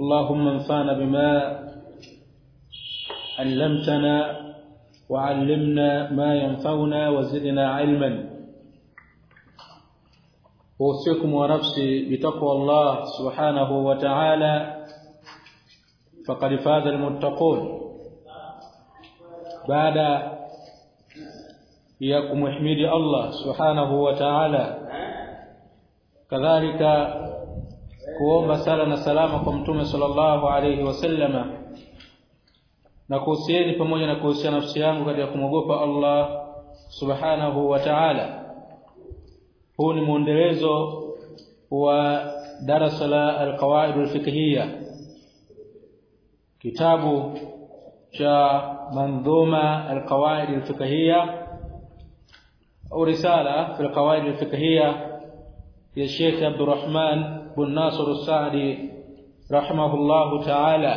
اللهم انفعنا بما علمتنا وعلمنا ما ينفعنا وزدنا علما. أوصيكم ونفسي بتقوى الله سبحانه وتعالى. فقد فاز المتقون. بعد kumhimidi Allah subhanahu wa ta'ala kadhalika kuomba sala na salama kwa mtume sallallahu alayhi wasallama na kuhusieni pamoja na kuhusia nafsi yangu katika kumwogopa Allah subhanahu wa ta'ala. Huu ni muendelezo wa darasa la alqawaid alfiqhiyya kitabu cha manzuma alqawaid alfiqhiyya au risala fi alqawaid alfiqhiyya ya Sheikh Abdurrahman bin Nasir al-Saadi rahimahullahu ta'ala.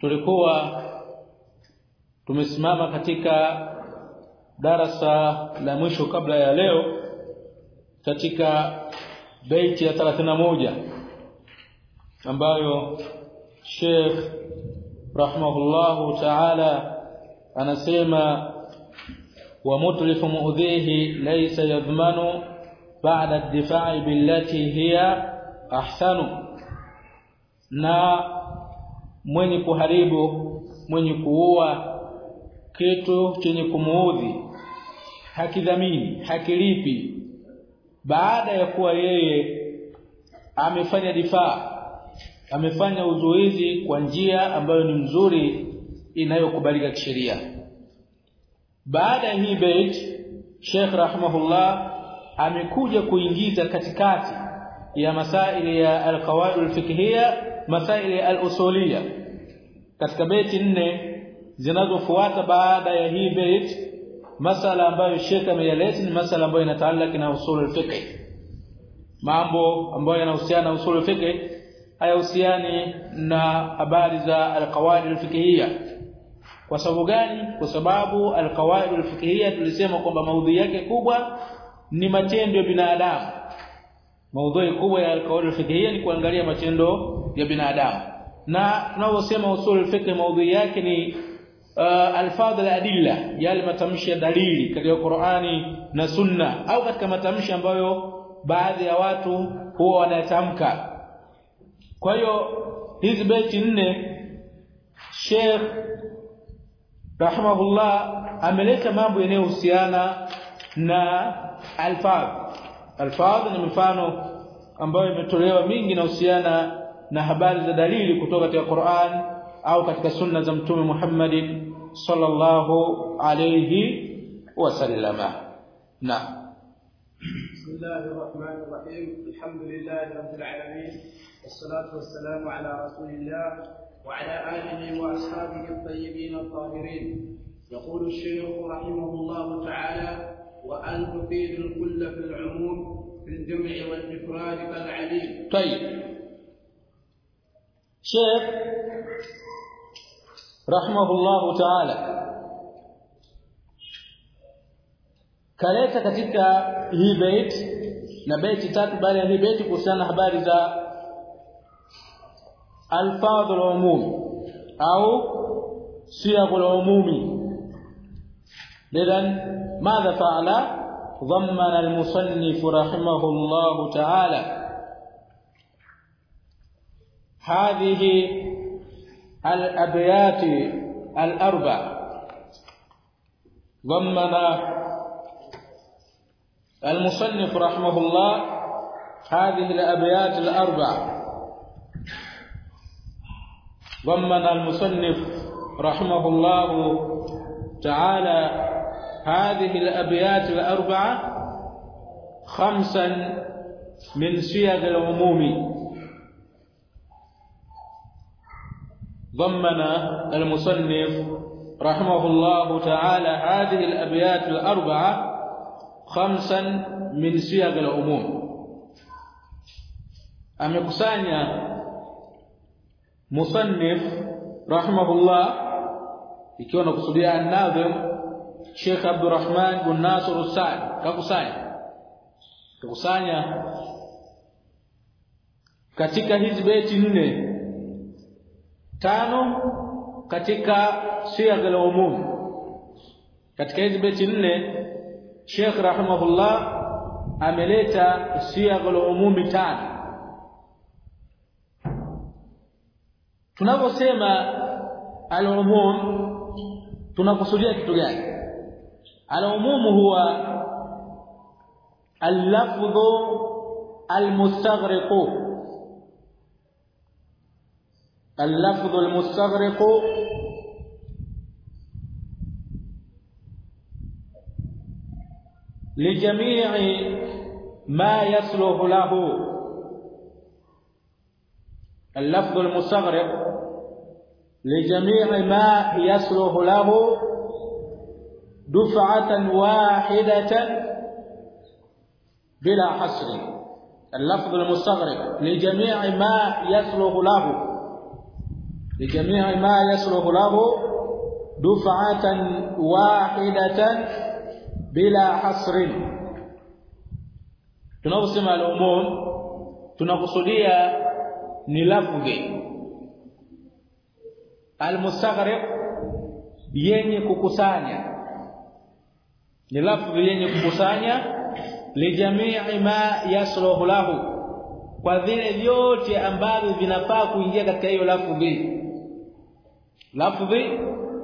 Tulikuwa tumesimama katika darasa la mwisho kabla ya leo katika beiti ya 31 ambayo Sheikh rahimahullahu ta'ala anasema wa mutlifu muudhihi laysa yadhmanu ba'da ad-difa'i billati hiya ahsanu na mwenye kuharibu mwenye kuua kitu chenye kumuudhi hakidhamini hakilipi. Baada ya kuwa yeye amefanya difaa amefanya uzuizi kwa njia ambayo ni nzuri inayokubalika kisheria. Baada ya hii bait Sheikh rahimahullah amekuja kuingiza katikati ya masaili ya alqawaid alfiqhiyya masaili ya alusuliyya. Katika beti nne zinazofuata baada ya hii bait masala ambayo Sheikh ameyaleta ni masala ambayo inataalaka na usul alfiqh mambo ambayo yanahusiana na usul alfiqh hayahusiani na habari za alqawaid alfiqhiyya kwa sababu gani? Kwa sababu alqawaid alfiqhiyya tulisema kwamba maudhui yake kubwa ni matendo ya binadamu. Maudhui kubwa ya alqawaid alfiqhiyya ni kuangalia matendo ya binadamu. Na tunaposema usul alfiqh maudhui yake ni uh, alfadh aladilla yale matamshi ya dalili katika Qur'ani na Sunna au katika matamshi ambayo baadhi ya watu huwa wanatamka kwa hiyo hizi beti nne Sheikh rahimahullah ameleta mambo yanayohusiana na alfadh alfadh ni mfano ambayo imetolewa mingi na husiana na habari za dalili kutoka katika Qur'an au katika sunna za mtume Muhammad sallallahu alayhi wasallama na بسم الله الرحمن الرحيم الحمد لله رب العالمين والصلاة والسلام على رسول الله وعلى آله وأصحابه الطيبين الطاهرين يقول الشيخ رحمه الله تعالى وأن تفيد الكل في العموم في الجمع والإفراد كالعليم طيب شيخ رحمه الله تعالى kaleta katika hii bait na beti tatu baada ya hii beti kuhusiana na habari za alfadhul umum au siyaqul umumi إذا ماذا فعل؟ ضمن المصنف رحمه الله تعالى. هذه الأبيات الأربع. ضمن المصنف رحمه الله هذه الأبيات الأربع. ضمن المصنف رحمه الله تعالى هذه الأبيات الأربعة خمسا من صيغ العموم. ضمن المصنف رحمه الله تعالى هذه الأبيات الأربعة خمسا من صيغ العموم. amekusanya musannif rahimahullah ikiwa nakusudia an-nadhim Sheikh Abdurrahman bin Nasir As-Sa'd kakusanya. Kakusanya. Katika hizi beti nne tano katika siyagh al-umum. Katika hizi beti nne Sheikh rahimahullah ameleta siyagh al-umum tano. Tunaposema al-umum tunakusudia kitu gani al-umum huwa al-lafdh al-mustaghriq اللفظ المستغرق لجميع ما يصلح له. اللفظ المستغرق لجميع ما يصلح له. دفعة واحدة بلا حصر. اللفظ المستغرق لجميع ما يصلح له. لجميع ما يصلح له. دفعة واحدة بلا حصر. tunaposema al-umum tunakusudia ni lafzi al-mustaghrib yenye kukusanya ni lafzi yenye kukusanya lijamii ma yasluhu lahu kwa vile vyote ambavyo vinafaa kuingia katika hiyo lafzi lafzi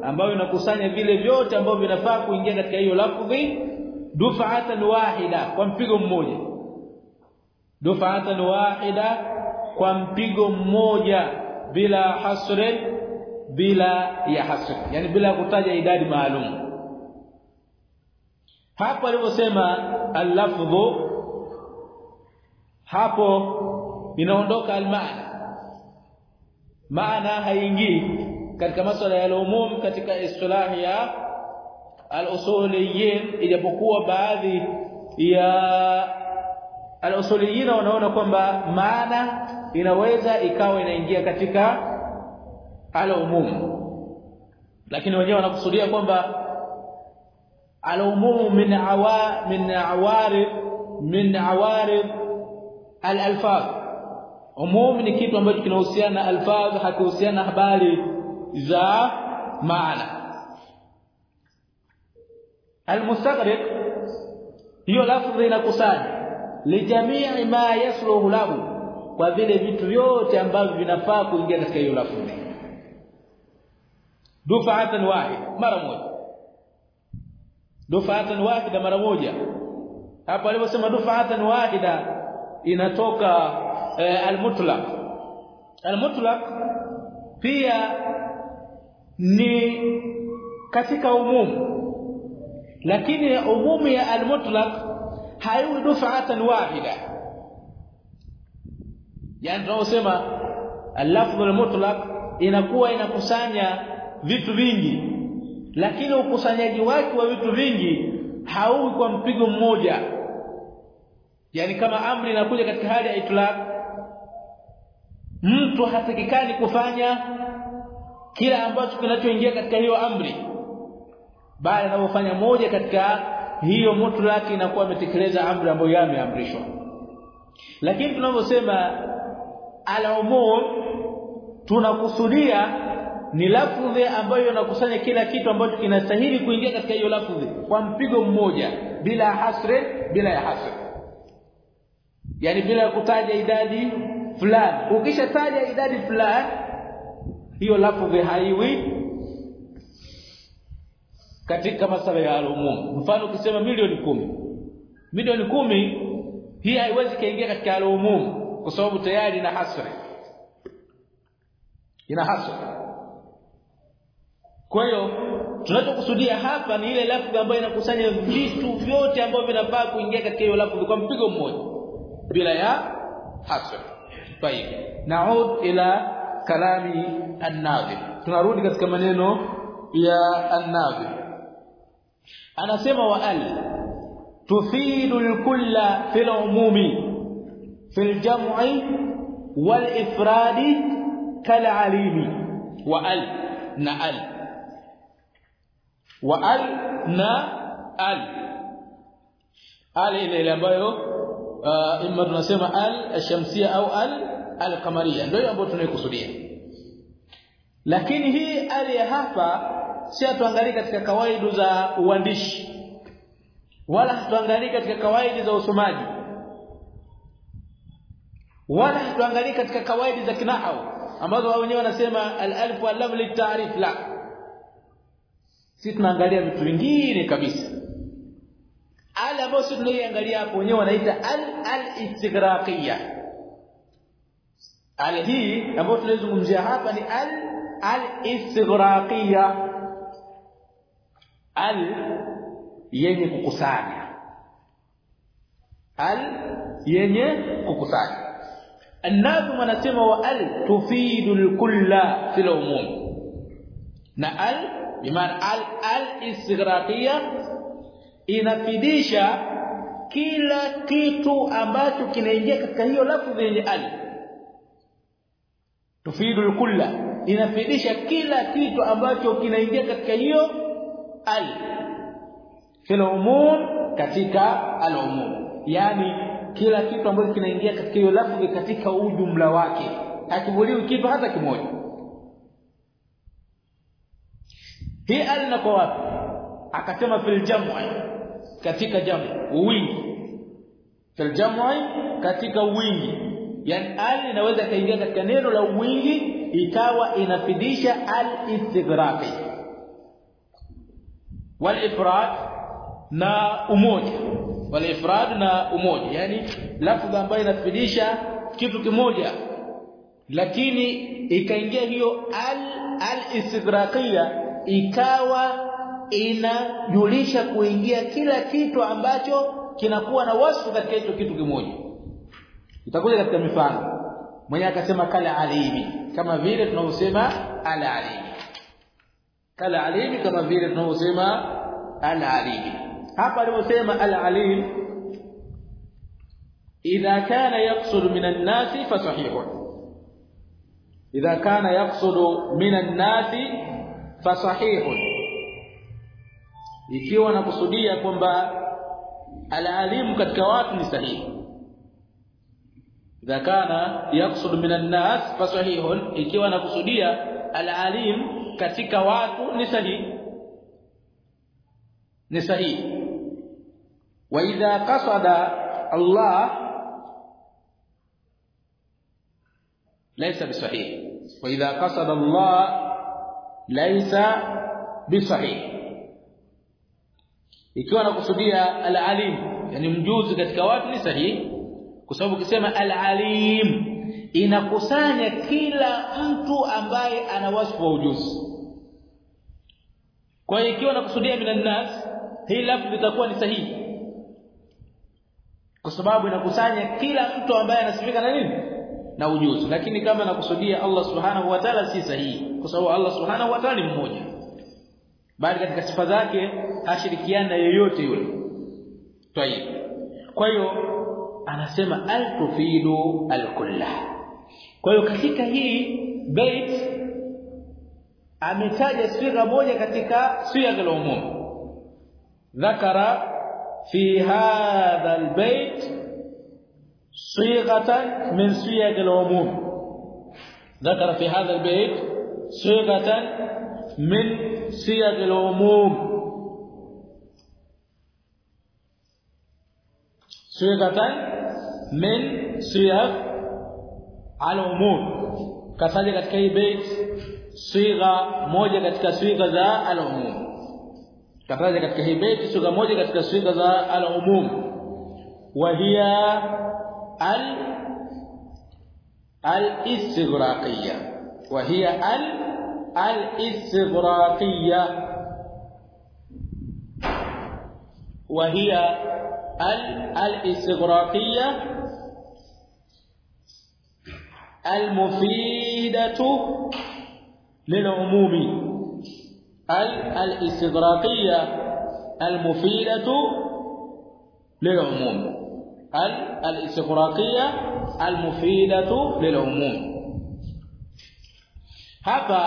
ambayo inakusanya vile vyote ambavyo vinafaa kuingia katika hiyo lafzi dufa'atan wahida kwa mpigo mmoja. Dufa'atan wahida kwa mpigo mmoja bila hasr bila ya hasr yani bila kutaja idadi maalum hapo aliposema al-lafdhu hapo inaondoka al-maana. Maana haingii katika masuala ya umum katika istilahi ya al-usuliyin ijapokuwa baadhi ya al-usuliyin wanaona kwamba maana inaweza ikawa inaingia katika al-umum. Lakini wenyewe wanakusudia kwamba al-umum عوا من عوارض من عوارض الالفاظ umum ni kitu ambacho kinahusiana na alfaz hakihusiana habari za maana. almustaghriq hiyo lafzi inakusanya. lijamii ma yasluhu lahu kwa vile vitu vyote ambavyo vinafaa kuingia katika hiyo lafzi. dufa'atan wahid mara moja dufa'atan wahida mara moja. Hapo aliposema dufa'atan wahida inatoka eh, almutlaq. Almutlaq pia ni katika umumu lakini umumu ya almutlaq haiwi dufa'atan wahida. Yani tunaosema al-lafdh al-mutlaq inakuwa inakusanya vitu vingi lakini ukusanyaji wake wa vitu vingi hauwi kwa mpigo mmoja. Yani kama amri inakuja katika hali ya itlaq mtu hatakikani kufanya kila ambacho kinachoingia katika hiyo amri. Bali anapofanya moja katika hiyo mutlaq inakuwa ametekeleza amri ambayo yameamrishwa lakini tunavyosema al-umum tunakusudia ni lafudhi ambayo inakusanya kila kitu ambacho kinastahili kuingia katika hiyo lafudhi kwa mpigo mmoja bila hasre bila ya hasre. Yani bila kutaja idadi fulani. Ukishataja idadi fulani hiyo lafudhi haiwi katika masala ya al-umum. Mfano ukisema milioni kumi. Milioni kumi hii haiwezi kaingia katika al-umum kwa sababu tayari ina hasre. Ina hasri kwa hiyo tunachokusudia hapa ni ile lafdhi ambayo inakusanya vitu vyote ambavyo vinafaa kuingia katika hiyo lafdhi kwa mpigo mmoja bila ya hasr طيب نعود الى kalami an-nadhim tunarudi katika maneno ya an-nadhim anasema wa al tufidu al-kulla fil umumi fil jam'i wal ifradi kal alimi wa al na al wa al na al. Al ile ile ambayo uh, imma tunasema al ashamsia au al al-qamaria ndio ambayo tunaikusudia. Lakini hii al ya hapa si tuangalie katika kawaida za uandishi. Wala tuangalie katika kawaidi za usomaji. Wala tuangalie katika kawaidi za kinahau. Ambazo wao wenyewe wanasema al-alif wa lam litarif la sisi tunaangalia vitu vingine kabisa ali ambayo sisi tunaiangalia hapo wenyewe wanaita al al-istighraqiyya al hii ambayo tunazungumzia hapa ni al al-istighraqiyya al yenye kukusanya al yenye kukusanya الناظم anasema wa al tufidu al-kulla fil umum na al bimaana al al-istighraqiyya inafidisha kila kitu ambacho kinaingia katika hiyo lafzi yenye al. Tufidu al-kulla inafidisha kila kitu ambacho kinaingia katika hiyo al. Fil umum katika al-umum yani kila kitu ambacho kinaingia katika hiyo lafzi katika ujumla wake. Hakivuliwi kitu hata kimoja hii alina kwa wapi? Akasema fil jam'i katika jamu wingi. Fil jam'i katika wingi. Yani al inaweza kaingia katika neno la wingi ikawa inafidisha al istighrafi wal ifrad na umoja. Wal ifrad na umoja. Yani lafzi ambayo inafidisha kitu kimoja. Lakini ikaingia hiyo al al-istighraqiyya ikawa inajulisha kuingia kila kitu ambacho kinakuwa na wasfu katika hicho kitu kimoja. Itakuja katika mifano. Mwenye akasema kala alimi kama vile tunavyosema ala alimi. Kala alimi kama vile tunavyosema ala alimi. Hapa aliposema ala alim idha kana yaqsud min an-nas fa sahihun. Idha kana yaqsud min an-nas fa sahihun ikiwa nakusudia kwamba al-alim katika watu ni sahihi idha kana yaqsud min an-nas fa sahihun ikiwa nakusudia al-alim katika watu ni sahihi ni sahihi wa idha qasada Allah laysa bisahih wa idha qasada Allah laysa bisahih. Ikiwa nakusudia al-alim yani mjuzi katika watu ni sahihi kwa sababu ukisema al-alim inakusanya kila mtu ambaye ana wasfu wa ujuzi. Kwa hiyo ikiwa nakusudia minan nas hii lafzi itakuwa ni sahihi. Kwa sababu inakusanya kila mtu ambaye anasifika na nini na ujuzi lakini kama nakusudia Allah subhanahu wa ta'ala si sahihi kwa sababu Allah subhanahu wa ta'ala ni mmoja bali katika sifa zake hashirikiana yeyote yule tayib kwa hiyo anasema al-tufidu al-kullah kwa hiyo katika hii bait ametaja sifa moja katika sifa za umum ذكر في هذا البيت صيغة من صيغ العموم. ذكر في هذا البيت صيغة من صيغ العموم. صيغة من صيغ العموم. كذلك في هذا البيت صيغه واحدة من صيغ العموم. كذلك في هذا البيت صيغه واحدة من صيغ العموم. وهي الاستغراقية وهي ال الاستغراقية. وهي ال الاستغراقية المفيدة للعموم. ال الاستغراقية المفيدة للعموم. al-istigraqia al-mufidatu lilumum. Hapa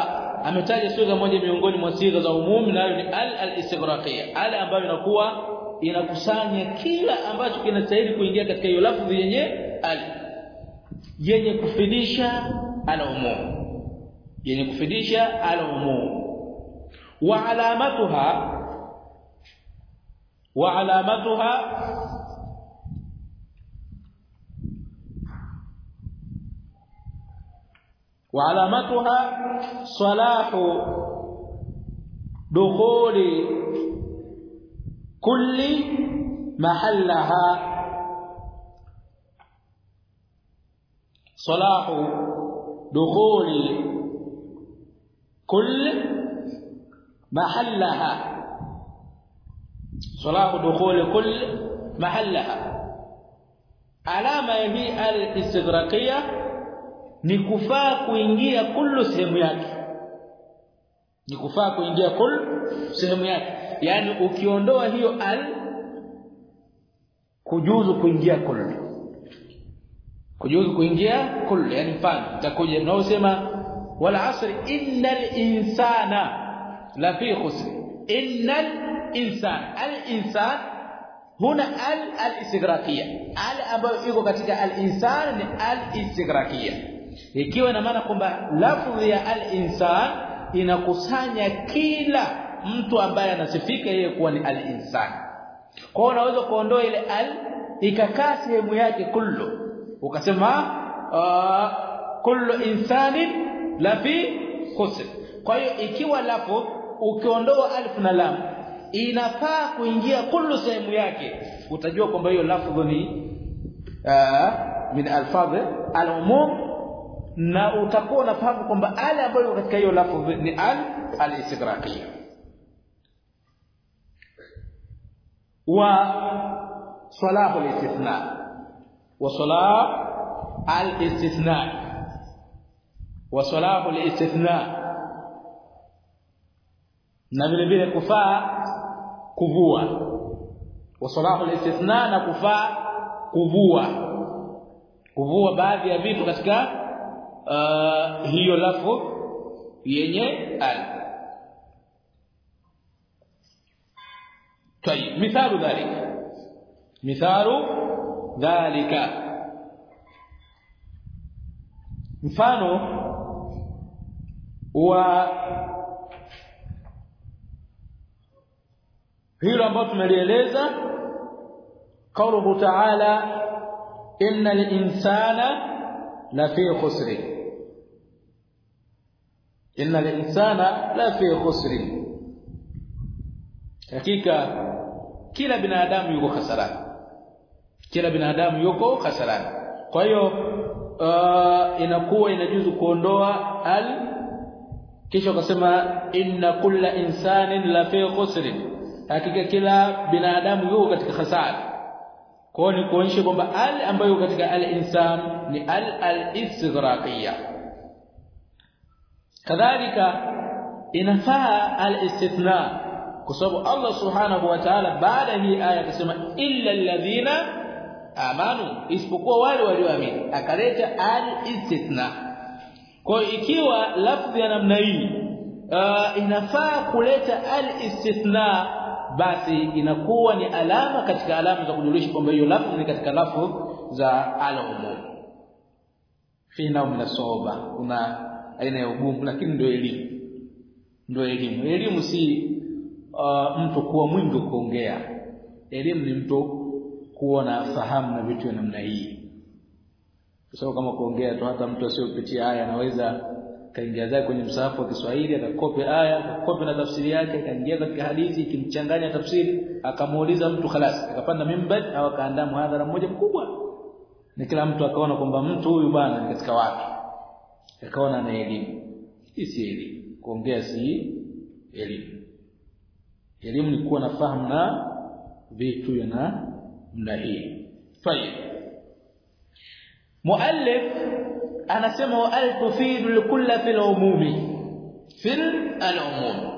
ametaja sura moja miongoni mwa sifa za umum nayo ni al al-istigraqia ambayo inakuwa inakusanya kila ambacho kinastahili kuingia katika hiyo lafzi yenye al yenye kufidisha al-umum. Yenye kufidisha al-umum. Wa alamatuha wa alamatuha وعلامتها صلاح دخول كل محلها. صلاح دخول كل محلها. صلاح دخول كل محلها. علامة هي الاستغراقية. Ni kufaa kuingia kullu sehemu yake. Ni kufaa kuingia kullu sehemu yake. Yani ukiondoa hiyo al kujuzu kuingia kullu. Kujuzu kuingia kullu yani mfano. Utakuja mnaosema wal asri innal insana la fi khusr. Innal insana al insan huna al al istighraqiyya al ambayo iko katika al insan ni al istigraqiyya ikiwa ina maana kwamba lafdhi ya al-insan inakusanya kila mtu ambaye anasifika yeye kuwa ni al-insan. Kwa hiyo unaweza kuondoa ile al ikakaa sehemu yake kullu. Ukasema uh, kullu insanin la fi khusr. Kwa hiyo ikiwa lafu ukiondoa alif na lam inafaa kuingia kullu sehemu yake. Utajua kwamba hiyo lafdhu ni uh, min alfadh al-umum na utakuwa unafahamu kwamba ale ambayo katika hiyo lafdhi ni al al-istigraqiyya wa salahu al-istithna. Wa salah al-istithna. Wa salahu al-istithna. Na vile vile kufaa kuvua. Wa salahu al-istithna na kufaa kuvua. Kuvua baadhi ya vitu katika uh, hiyo lafu yenye al طيب مثال ذلك مثال ذلك mfano wa hilo ambalo tumelieleza qauluhu ta'ala innal insana lafi khusr innal insana lafi khusr hakika kila binadamu yuko hasarani kila binadamu yuko hasarani kwa hiyo uh, inakuwa inajuzu kuondoa al kisha ukasema inna kulla insanin la fi khusr hakika kila binadamu yuko katika hasara kwa ni kuonyesha kwamba al ambayo katika al insan ni al al istighraqiyya kadhalika inafaa al istithna kwa sababu Allah subhanahu wa ta'ala baada hii aya akasema illa alladhina amanu isipokuwa wale walioamini akaleta al-istithna kwa ikiwa lafzi ya namna hii uh, inafaa kuleta al-istithna basi inakuwa ni alama katika alama za kujulisha kwamba hiyo lafzi ni katika lafzi za al-umum. Fina min kuna aina ya ugumu lakini ndio elimu. Ndio elimu. Elimu si uh, mtu kuwa mwingi kuongea. Elimu ni mtu kuwa na fahamu na vitu namna hii. Kwa sababu kama kuongea tu hata mtu asiyopitia haya anaweza kaingia zake kwenye msahafu wa Kiswahili akakope aya akakope na tafsiri yake akaingia katika hadithi ikimchanganya tafsiri akamuuliza mtu khalas akapanda mimbar au akaandaa mhadhara mmoja mkubwa. Ni kila mtu akaona kwamba mtu huyu bwana ni katika watu yakaona na elimu hii si elimu kuongea si elimu elimu ni kuwa na fahamu na vitu na na hii. Tayib muallif anasema wa al tufidu likulla fil umumi. Fil alumum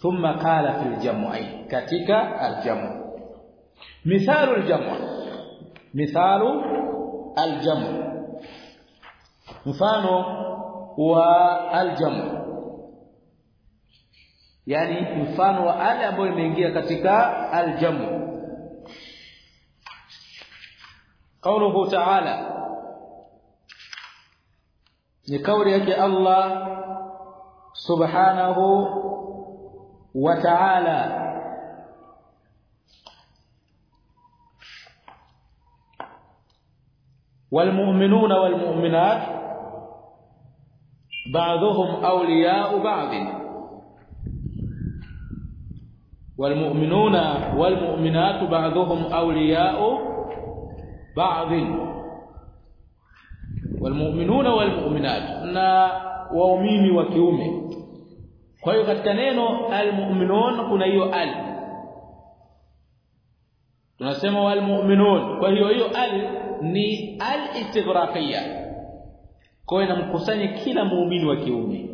thumma qala fil jam'i. Katika al jam'i. Mithalu al jam'i. Mithalu al mfano wa al-jam' yani mfano wa ale ambayo imeingia katika al-jam' قوله تعالى لقول yake Allah subhanahu wa ta'ala والمؤمنون والمؤمنات بعضهم أولياء بعض. والمؤمنون والمؤمنات بعضهم أولياء بعض. والمؤمنون والمؤمنات. نا واومني وكيومي. فايو katika المؤمنون almu'minun kuna hiyo al المؤمنون walmu'minun kwa hiyo hiyo al kwa hiyo inamkusanya kila muumini wa kiume.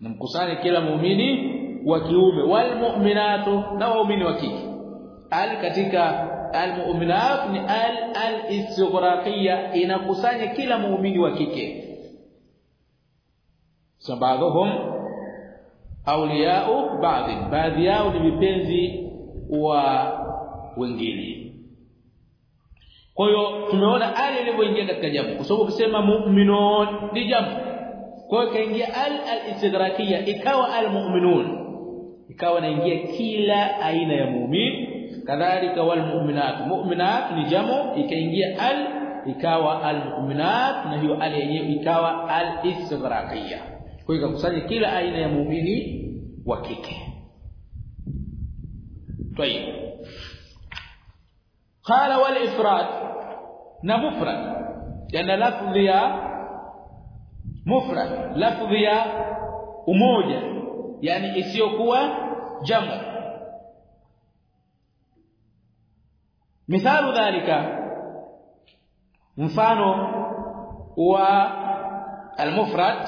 Inamkusanya kila muumini wa kiume. Walmu'minatu na waumini wa kike. Al katika almu'minat ni al al-istighraqiyya inakusanya kila muumini wa kike. Sababuhum awliya'u ba'd baadhi yao ni mipenzi wa wengine kwa hiyo tumeona al ilivyoingia katika jambo. Kwa sababu ukisema mu'minun ni jambo. Kwa hiyo kaingia al al-istidrakia ikawa al-mu'minun ikawa naingia kila aina ya mu'min. Kadhalika wal mu'minat. Mu'minat ni jambo ikaingia al ikawa al mu'minat na hiyo al yenyewe ikawa al-istidrakia kwa hiyo kusanya kila aina ya muumini wa kike. Tayeb قال والافراد na mufrad yana lafdhi ya mufrad lafdhi ya umoja yani isiyokuwa jamu مثال ذلك mfano wa almufrad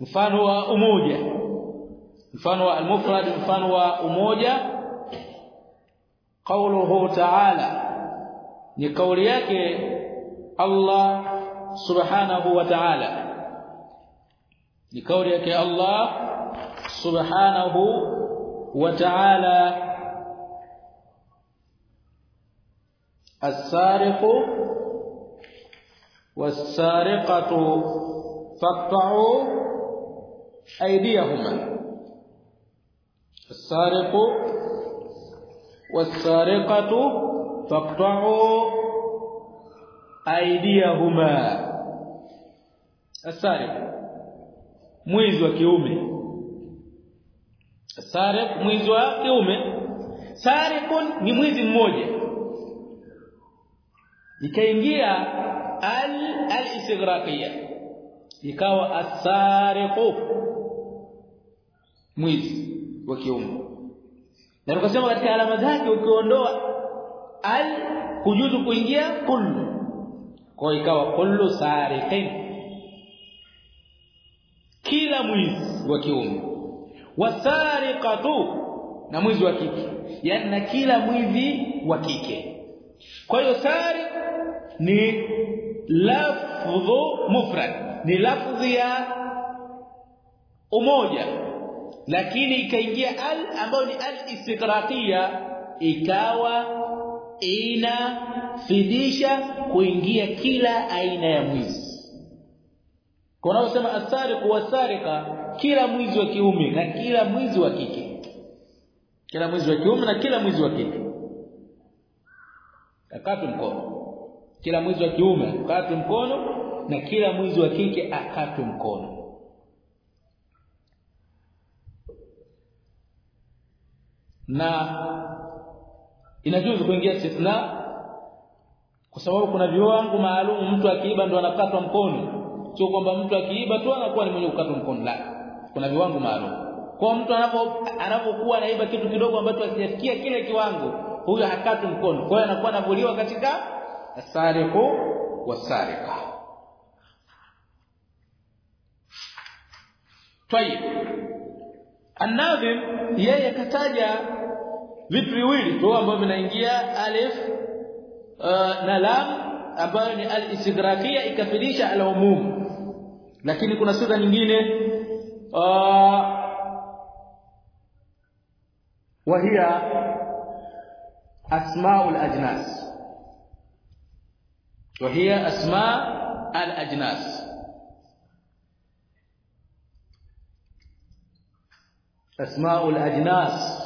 mfano wa umoja mfano wa almufrad mfano wa umoja قوله تعالى ni kauli yake Allah subhanahu wa ta'ala ni kauli yake Allah subhanahu wa ta'ala السارق والسارقة فاقطعوا أيديهما السارق والسارقة فاقطعوا أيديهما السارق mwizi wa kiume sariq mwizi wa kiume sariqun ni mwizi mmoja ikaingia al al-istighraqiyya ikawa as-sariqu mwizi wa kiume na tukasema katika alama zake ukiondoa al kujuzu kuingia kullu kwa ikawa kullu sariqin kila mwizi wa kiume. Wasariqatu na mwizi wa kike. Yani na kila mwizi wa kike. Kwa hiyo sari ni lafdhu mufrad. Ni lafdhi ya umoja lakini ikaingia al ambayo ni al istiqraqia ikawa ina fidisha kuingia kila aina ya mwizi. Kwa unaposema asariq wasarika kila mwizi wa kiume na kila mwizi wa kike. Kila mwizi wa kiume na kila mwizi wa kike. Akatu mkono. Kila mwizi wa kiume akatu mkono na kila mwizi wa kike akatu mkono na inajuzu kuingia sifna kwa sababu kuna viwango maalumu mtu akiiba ndo anakatwa mkono. Sio kwamba mtu akiiba tu anakuwa ni mwenye kukatwa mkono la. Kuna viwango maalum. Kwa mtu anapokuwa anaiba kitu kidogo ambacho hakijafikia kile kiwango huyo hakatwi mkono. Kwa hiyo anakuwa anavuliwa katika sariqu wasariqa tayib الناظم yeye kataja vitu viwili tu ambavyo vinaingia alif uh, na lam ambayo ni al-istigrakia ikafilisha al-umum lakini kuna sura nyingine uh, وهي اسماء الاجناس وهي اسماء الاجناس asmaul ajnas.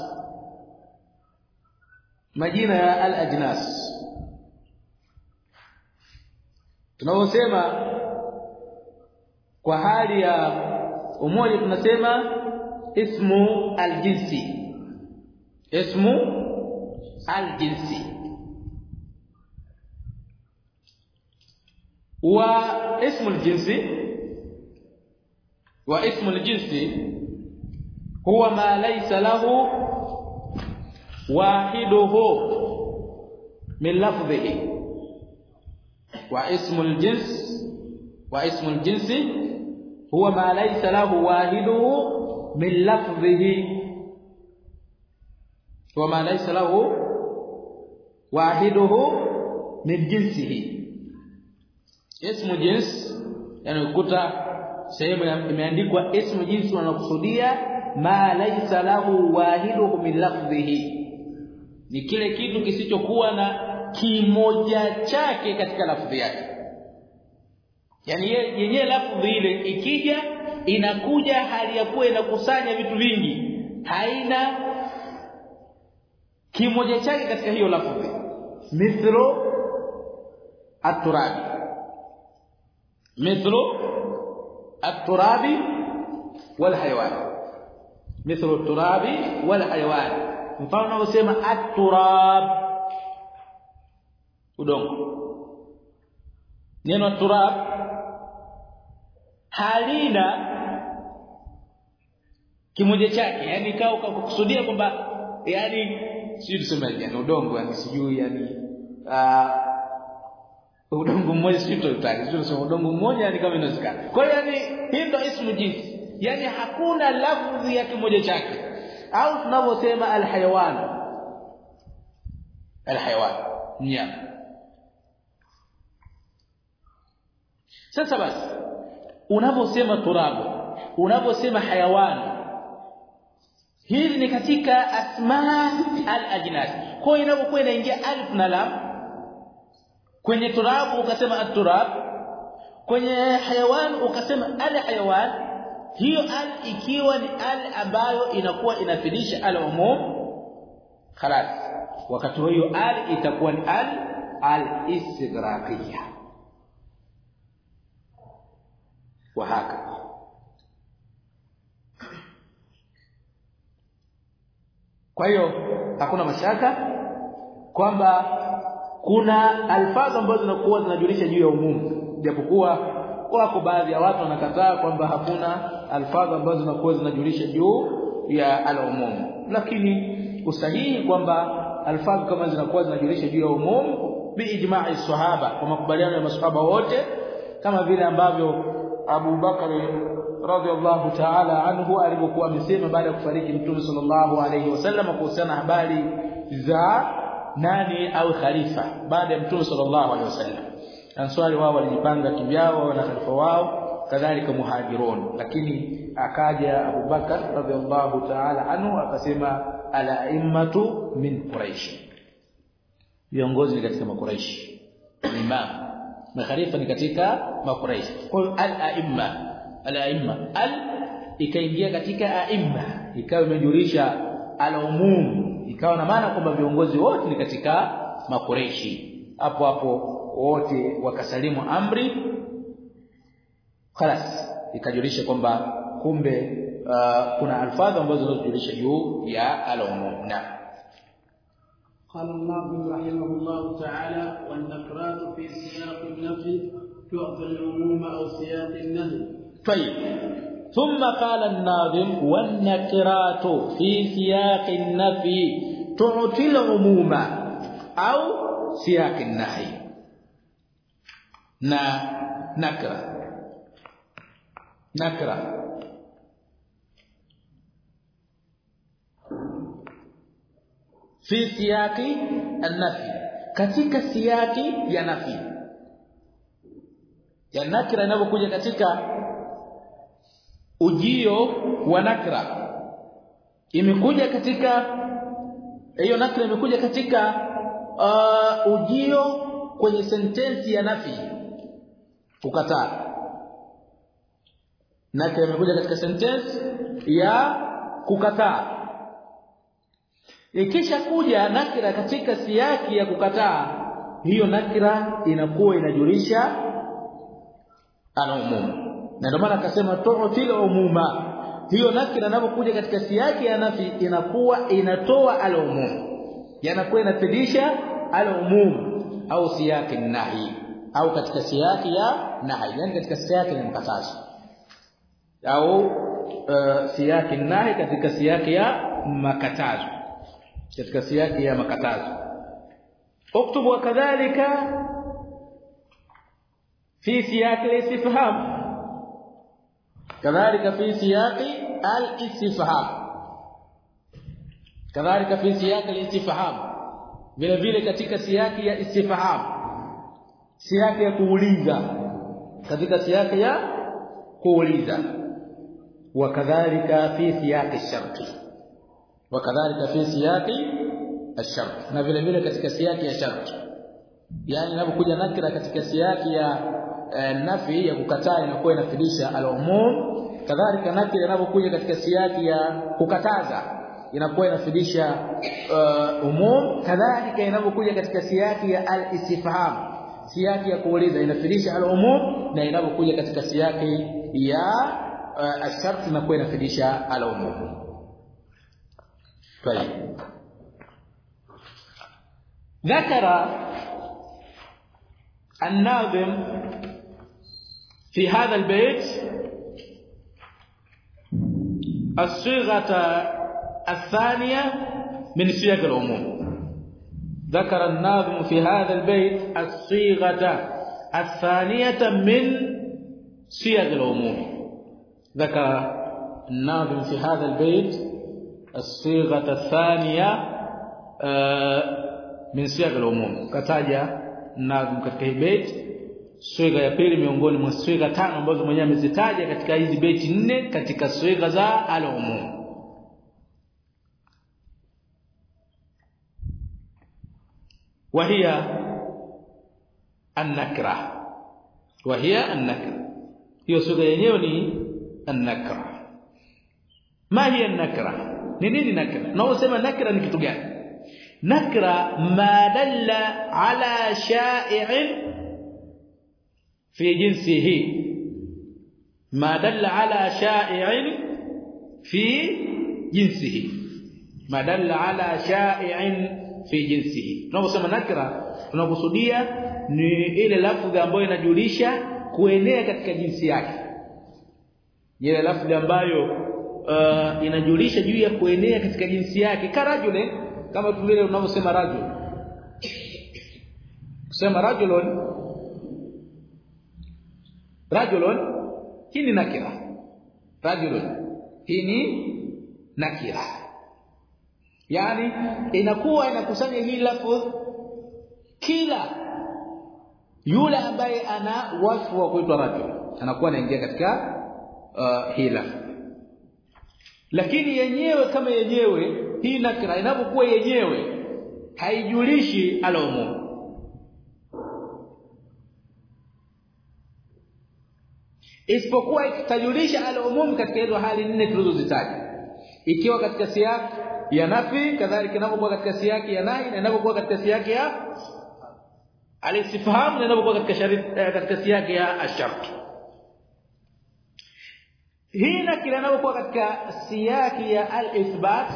Majina ya al ajnas tunaosema kwa hali ya umoja tunasema ismu aljinsi. Ismu aljinsi. Wa ismu aljinsi. Wa ismu aljinsi huwa ma laysa lahu wahiduhu min lafdhihi wa ismu aljins wa ismu aljinsi huwa ma laysa lahu wahiduhu min lafdhihi huwa ma laysa lahu wahiduhu min jinsihi. Ismu jins yani ukuta sehemu imeandikwa ismu jinsi wanakusudia ma laysa lahu wahiduhu min lafdhihi. Ni kile kitu kisichokuwa na kimoja chake katika lafdhi yake. Yani yenyewe lafdhi ile ikija inakuja hali ya kuwa inakusanya vitu vingi. Haina kimoja chake katika hiyo lafzi mithlu at-turabi. Mithlu at-turabi wal hayawan mithlu at-turabi wal hayawan mfano unaosema at-turab. Udongo. Neno at-turab halina kimoja chake. Yani kao kukusudia kwamba yani sijui tuseme yani udongo yani sijui yani uh, udongo mmoja sijui tutaki sijui tuseme udongo mmoja yani kama inawezekana. Kwa hiyo yani hii ndio ismu jinsi yani hakuna lafzi ya kimoja chake. Au tunavyosema alhayawan. Alhayawan mnyama sasa basi unaposema turabu unaposema hayawan hizi ni katika asma al-ajnas. Kwa inapokuwa inaingia alif na lam kwenye turabu ukasema at-turab kwenye hayawan ukasema al-hayawan hiyo al ikiwa ni al ambayo inakuwa inafidisha al umum khalas. Wakati hiyo al itakuwa ni al al istigraqiyya wa haka. Kwa hiyo hakuna mashaka kwamba kuna alfazo ambazo zinakuwa zinajulisha juu ya umumu japokuwa wako baadhi ya watu wanakataa kwamba hakuna alfadha ambazo zinakuwa zinajulisha juu ya al-umum. Lakini usahihi kwamba alfadha kama zinakuwa zinajulisha juu ya umum biijma'i sahaba kwa makubaliano ya masahaba wote kama vile ambavyo Abu Bakari radhiallahu ta'ala anhu alipokuwa amesema baada ya kufariki Mtume sallallahu alayhi wasallam kuhusiana habari za nani au khalifa baada ya Mtume sallallahu alayhi wasallam answali wao walijipanga kivyao na khalifa wao kadhalika muhajirun. Lakini akaja Abu Bakar radhiallahu ta'ala anhu akasema ala immatu min quraish. Viongozi ni katika makuraish imam. Na khalifa ni katika makuraish kwa hiyo al-aimma al-aimma. Al ikaingia katika aimma ikawa imejulisha al-umum ikawa na maana kwamba viongozi wote ni katika Quraysh hapo hapo wote wakasalimu amri خلاص ikajulisha kwamba kumbe uh, kuna alfadhi ambazo zinazojulisha juu ya al-umum na قال الناظم رحمه الله تعالى والنكرات في سياق النفي تعطي العموم او سياق النهي طيب ثم قال الناظم والنكرات في سياق النفي تعطي العموم او سياق النهي na nakra. Nakra. Fi siyaqi an-nafi. Katika siyaqi ya nafi. Ya nakra inapokuja katika ujio wa nakra. Imekuja katika hiyo nakra imekuja katika uh, ujio kwenye sentensi ya nafi kukataa. Nake imekuja katika sentence ya kukataa. Ikisha kuja nakira katika siyaki ya kukataa hiyo nakira inakuwa inajulisha al-umum. Na ndio maana akasema tu'til umuma. Hiyo nakira inapokuja katika siyaki ya nafi inakuwa inatoa al-umum. Yanakuwa inafidisha al-umum au siyaki nahi au katika siyaki ya nahi yani katika siyaki ya mkatazo au uh, siyaki nahi katika siyaki ya makatazo katika siyaki ya makatazo اكتب وكذلك في سياق الاستفهام كذلك في سياق الاستفهام كذلك في سياق الاستفهام vile vile katika siyaki ya istifham siyaki ya kuuliza. Katika siyaki ya kuuliza. Wakadhalika fi siyaqi sharti. Wakadhalika fi siyaqi ash-shart na vile vile katika siyaki ya sharti. Yani inapokuja nakira katika siyaki ya e, nafi ya kukataa inakuwa inafidisha al-umum. Kadhalika nakira inapokuja katika siyaki ya kukataza inakuwa inafidisha uh, umum. Kadhalika inapokuja katika siyaki ya al-istifham siyaki ya kuuliza inafidisha al-umum na inapokuja katika siyaki ya uh, ash-shart inakuwa inafidisha al-umum طيب ذكر الناظم في هذا البيت الصيغه الثانيه من صيغ العموم ذكر الناظم في هذا البيت الصيغه الثانيه من صيغ العموم ذكر الناظم في هذا البيت الصيغه الثانيه من صيغ العموم kataja nazm katika hii bait swega ya pili miongoni mwa swega tano ambazo mwenyewe amezitaja katika hizi beti nne katika swega za al-umum وهي النكره وهي النكره hiyo sura yenyewe ni النكره ما هي النكره ni nini nakra na usema nakra ni kitu gani nakra ma dalla ala sha'i'in fi jinsihi ما دل على شائع في جنسه ما دل على شائع fi jinsihi tunaposema nakira tunakusudia ni ile lafzi ambayo inajulisha kuenea katika jinsi yake. Ile lafzi ambayo uh, inajulisha juu ya kuenea katika jinsi yake. Karajule kama vile unavyosema rajul. Kusema rajulun rajulun hii ni nakira. Rajulun hii ni nakira yani inakuwa inakusanya hii lafzi kila yule ambaye ana wasfu wa kuitwa rajul anakuwa anaingia katika uh, lakini yenyewe kama yenyewe hii nakira inapokuwa yenyewe haijulishi al-umum isipokuwa ikitajulisha al-umum katika hizo hali nne tulizozitaja. Ikiwa katika siyak ya nafi kadhalika inapokuwa katika siyaki ya nahi na inapokuwa katika siyaki ya alistifham na inapokuwa katika sharit katika siyaki ya ashart hii nakira inapokuwa katika siyaki ya al-ithbat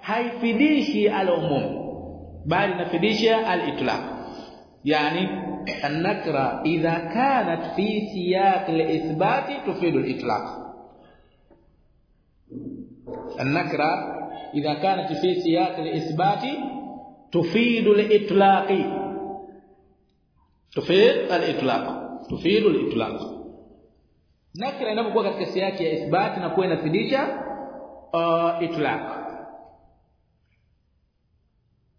haifidishi al-umum bali inafidisha al-itlaq yani an-nakra idha kanat fi siyaq al-ithbat tufidu al-itlaq an-nakra idha kanat fi siyaq الاثبات تفيد الاطلاق تفيد الاطلاق تفيد الاطلاق nakira inapokuwa katika siyaki ya ithbat na kuwa inafidisha uh, itlaq.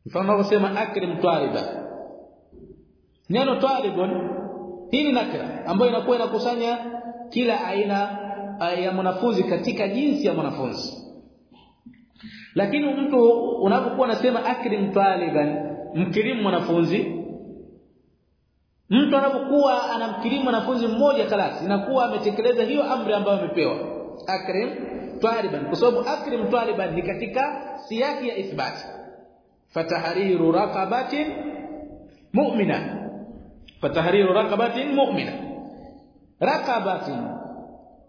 Mfano neno talibun hii ni nakira ambayo inakuwa inakusanya kila aina ya mwanafunzi katika jinsi ya mwanafunzi lakini mtu unapokuwa unasema akrim taliban mkirimu mwanafunzi mtu anapokuwa anamkirimu mwanafunzi mmoja kalasi inakuwa ametekeleza hiyo amri ambayo amepewa. Akrim taliban. Kwa sababu akrim taliban ni katika siyaki ya ithbati fatahriru raqabatin mu'mina. Fatahriru raqabatin mu'mina. Raqabatin.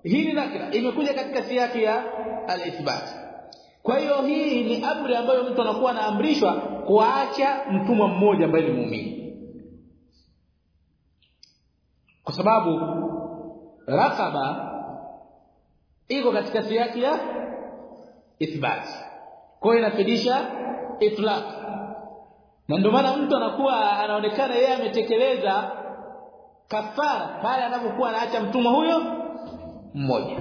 Hii ni nakira imekuja katika siyaki ya al-ithbat kwa hiyo hii ni amri ambayo mtu anakuwa anaamrishwa kuacha mtumwa mmoja ambaye ni muumini. Kwa sababu rakaba iko katika siyaki ya ithbat. Kwa hiyo inafidisha itlaq. Na ndio maana mtu anakuwa anaonekana yeye ametekeleza kafara pale anapokuwa anaacha mtumwa huyo mmoja.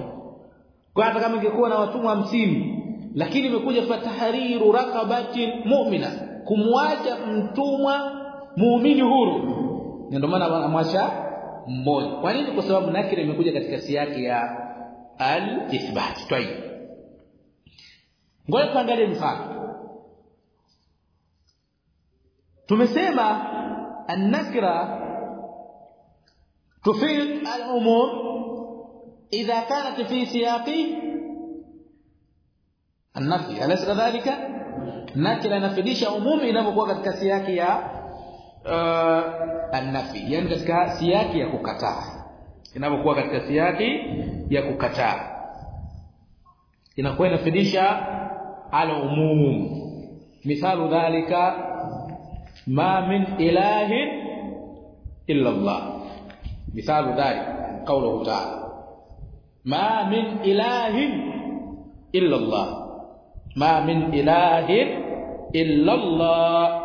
Kwa hata kama ingekuwa na watumwa hamsini lakini imekuja fatahriru raqabatin mu'mina kumwacha mtumwa muumini huru. Ndio maana amwacha mmoja. Kwa nini? Kwa sababu nakira imekuja katika siyaki ya al-ithbat. Tayib ngoja tuangalie mfano. Tumesema an-nakra tufid al-umur idha kanat fi siyaqi an-nafi alaysa kadhalika? Nakila inafidisha umumi inapokuwa katika siyaki ya uh, an-nafi yani katika siyaki ya kukataa. Inapokuwa katika siyaki ya kukataa. Inakuwa inafidisha ala umum mithalu dhalika ma min ilahin illa Allah. Mithalu dhalika qawluhu ta'ala. Ma min ilahin illa Allah ma min ilahin illa Allah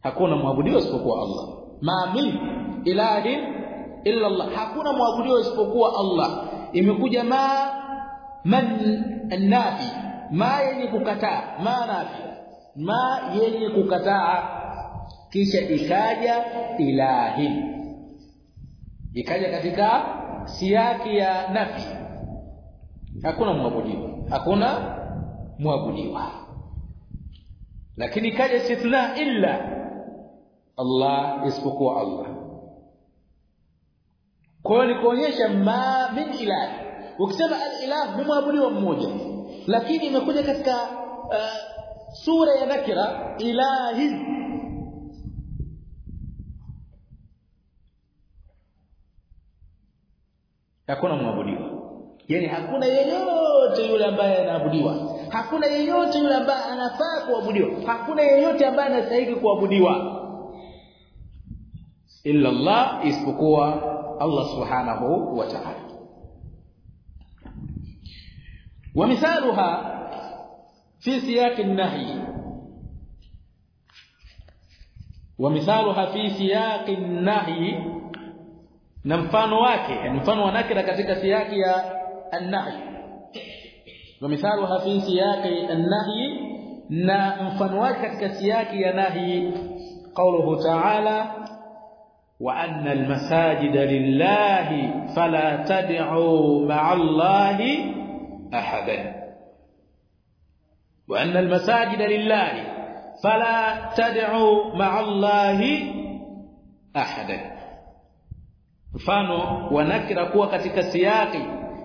hakuna mwabudiwa isipokuwa Allah. Ma min ilahin illa Allah hakuna mwabudiwa isipokuwa Allah. Imekuja ma man nafi. Ma yenye kukataa. Ma nafi. Ma yenye kukataa. Kisha ikaja ilahi ikaja katika siaki ya nafi hakuna mwabudiwa. Hakuna mwabudiwa. Lakini ikaja istithna illa Allah isipokuwa Allah. Kwa hiyo ni kuonyesha ma min ilah. Ukisema al-ilah ni mwabudiwa mmoja. Lakini imekuja katika uh, sura ya nakira ilahi. Hakuna mwabudiwa yani hakuna yeyote yule ambaye anaabudiwa hakuna yeyote yule ambaye anafaa kuabudiwa hakuna yeyote ambaye anastahili kuabudiwa illa Allah isipokuwa Allah subhanahu wa ta'ala ومثالها في سياق النهي ومثالها في سياق النهي na mfano wake yani mfano wa nakira katika siyaki ya النهي. ومثالها في سياق النهي نا mfano wake يا نهي. قوله تعالى وأن المساجد لله فلا تدعوا مع الله أحدا. وأن المساجد لله فلا تدعوا مع الله أحدا. فانو wa nakira kuwa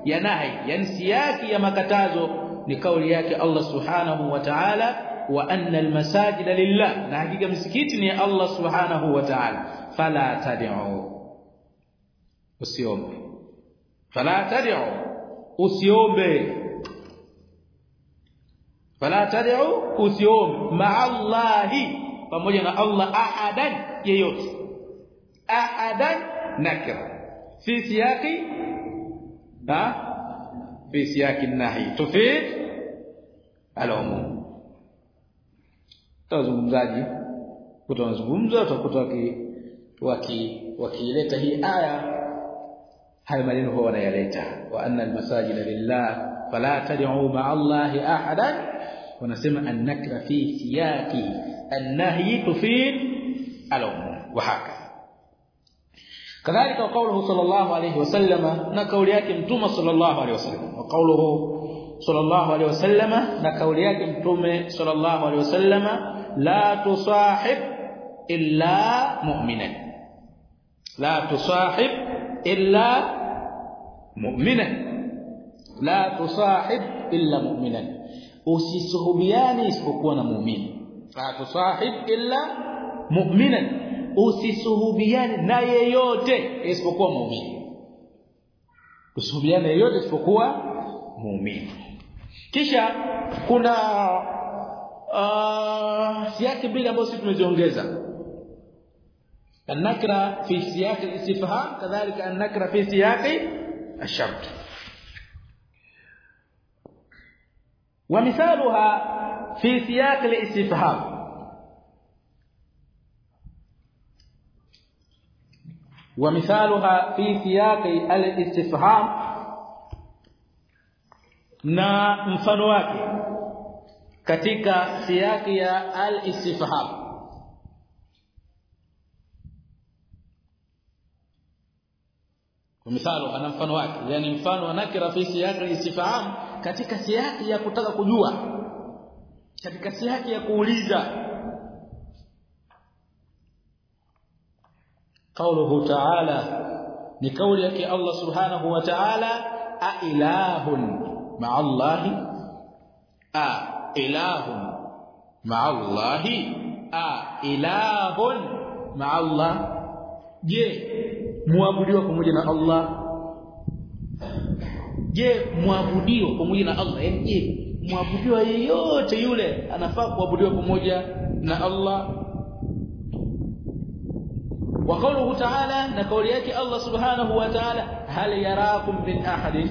ya nahi yani siyaki ya makatazo ni kauli yake Allah subhanahu wa ta'ala wa anna almasajida lillah na hakika msikiti ni Allah subhanahu wa ta'ala fala tad'u usiombe fala tad'u usiombe fala tad'u usiombe ma'allahi pamoja na Allah ahadan yeyote ahadan nakira fi siyaqi في سياق النهي تفيد العموم تزغمزاجي وتزغمزا تقطكي وكي وكيلت هي إيه هاي مالين هو ونيلتا وان المساجد لله فلا تدعوا مع الله احدا ونسمع النكر في سياقه النهي تفيد العموم وهكذا كذلك قوله صلى الله عليه وسلم نقول yake صلى الله عليه وسلم. وقوله صلى الله عليه وسلم نقول yake mtume صلى الله عليه وسلم لا تصاحب إلا مؤمنا لا تصاحب إلا مؤمنا لا تصاحب إلا مؤمنا usisuhubiani isipokuwa na muumini fa tusahib illa usisuhubiani na yeyote isipokuwa muumini usuhubiani yeyote isipokuwa muumini kisha kuna uh, siaki mbili ambazo sisi tumeziongeza النكره في سياق الاستفهام كذلك النكره في سياق الشرط ومثالها في سياق الاستفهام ومثالها في سياق الاستفهام na mfano wake katika siyaki ya al-istifham mfano ana mfano wake yani mfano wa nakira fi siyaq al-istifham katika siyaki ya kutaka kujua katika siyaki ya kuuliza قوله تعالى ni kauli yake Allah subhanahu wa ta'ala a ilahun ma'a Allah a ilahun ma'a Allah a ilahun ma'a Allah je muabudiwa pamoja na Allah je muabudiwa pamoja na Allah yani je muabudiwa yeyote yule anafaa kuabudiwa pamoja na Allah وقوله تعالى إن الله سبحانه وتعالى هل يراكم من أحد؟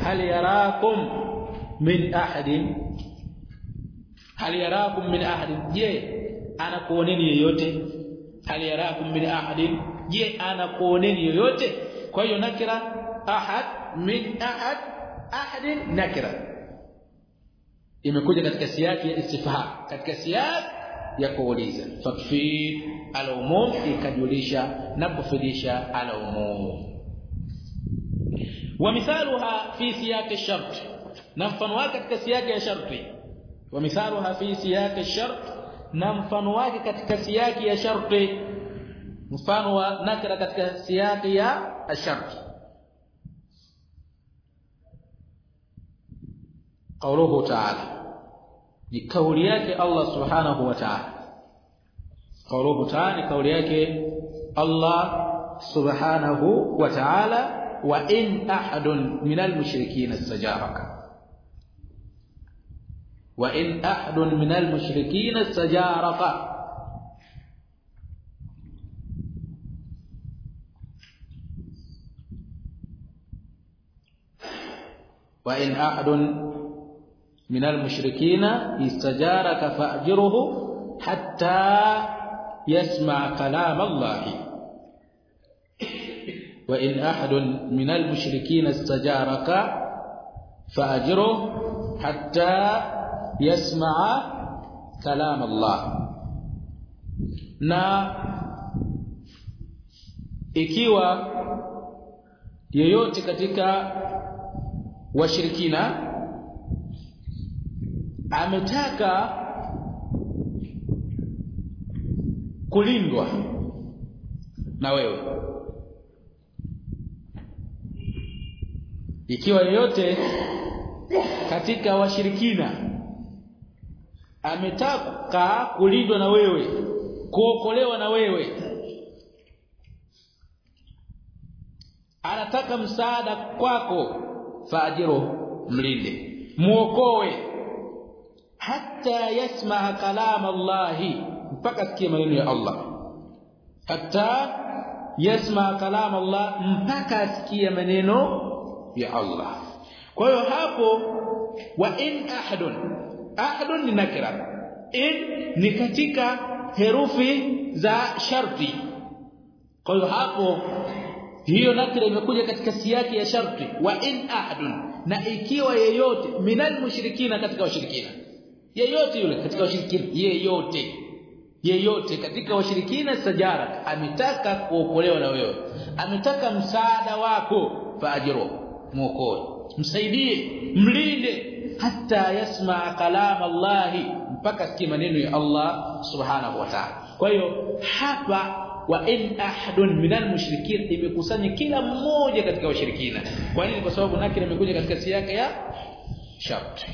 هل يراكم من أحد؟ هل يراكم من أحد؟ جي أنا كونني يوتي. هل يراكم من أحد؟ جي أنا كونني يوتي. kwa نكرة أحد من أحد؟ أحد نكرة. nakira imekuja katika siyaki ya istifham ya kuuliza takfir al-umum ikajulisha na kufidisha al-umum ومثالها في سياق الشرط na mfano wake katika siyaki ya sharti ومثالها في سياق الشرط na mfano wake katika siyaki ya sharti mfano wa nakra katika siyaki ya sharti قوله تعالى Ni kauli yake Allah subhanahu wa ta'ala qawluhu ta'ala kauli yake Allah subhanahu wa ta'ala wa in ahadun minal mushrikeen istajaraka wa in ahadun minal mushrikeen istajaraka in ahadun من المشركين استجارك فأجره حتى يسمع كلام الله. وإن أحد من المشركين استجارك فأجره حتى يسمع كلام الله. na ikiwa yeyote katika washirikina ametaka kulindwa na wewe. Ikiwa yeyote katika washirikina ametaka kulindwa na wewe kuokolewa na wewe anataka msaada kwako faajiro mlinde muokoe hatta yasmaa kalam Allah mpaka sikie maneno ya Allah. Hatta yasmaa kalam Allah mpaka asikie maneno ya Allah. Kwa hiyo hapo wa in ahadun ahadun ni nakira in ni katika herufi za sharti. Kwa hiyo hapo hiyo nakira imekuja katika siyaki ya sharti wa in ahadun. Na ikiwa yeyote minal mushrikina katika washirikina yeyote yule katika washirikina. Yeyote. Yeyote katika washirikina sajara ametaka kuokolewa na wewe. Ametaka msaada wako faajiru muokoe msaidie mlinde. Hata yasma kalam Allah mpaka sikie maneno ya Allah subhanahu wa ta'ala. Kwa hiyo hapa wa in ahadun minal mushrikin imekusanya kila mmoja katika washirikina. Kwa nini? Kwa sababu nakira imekuja katika siyaka ya sharti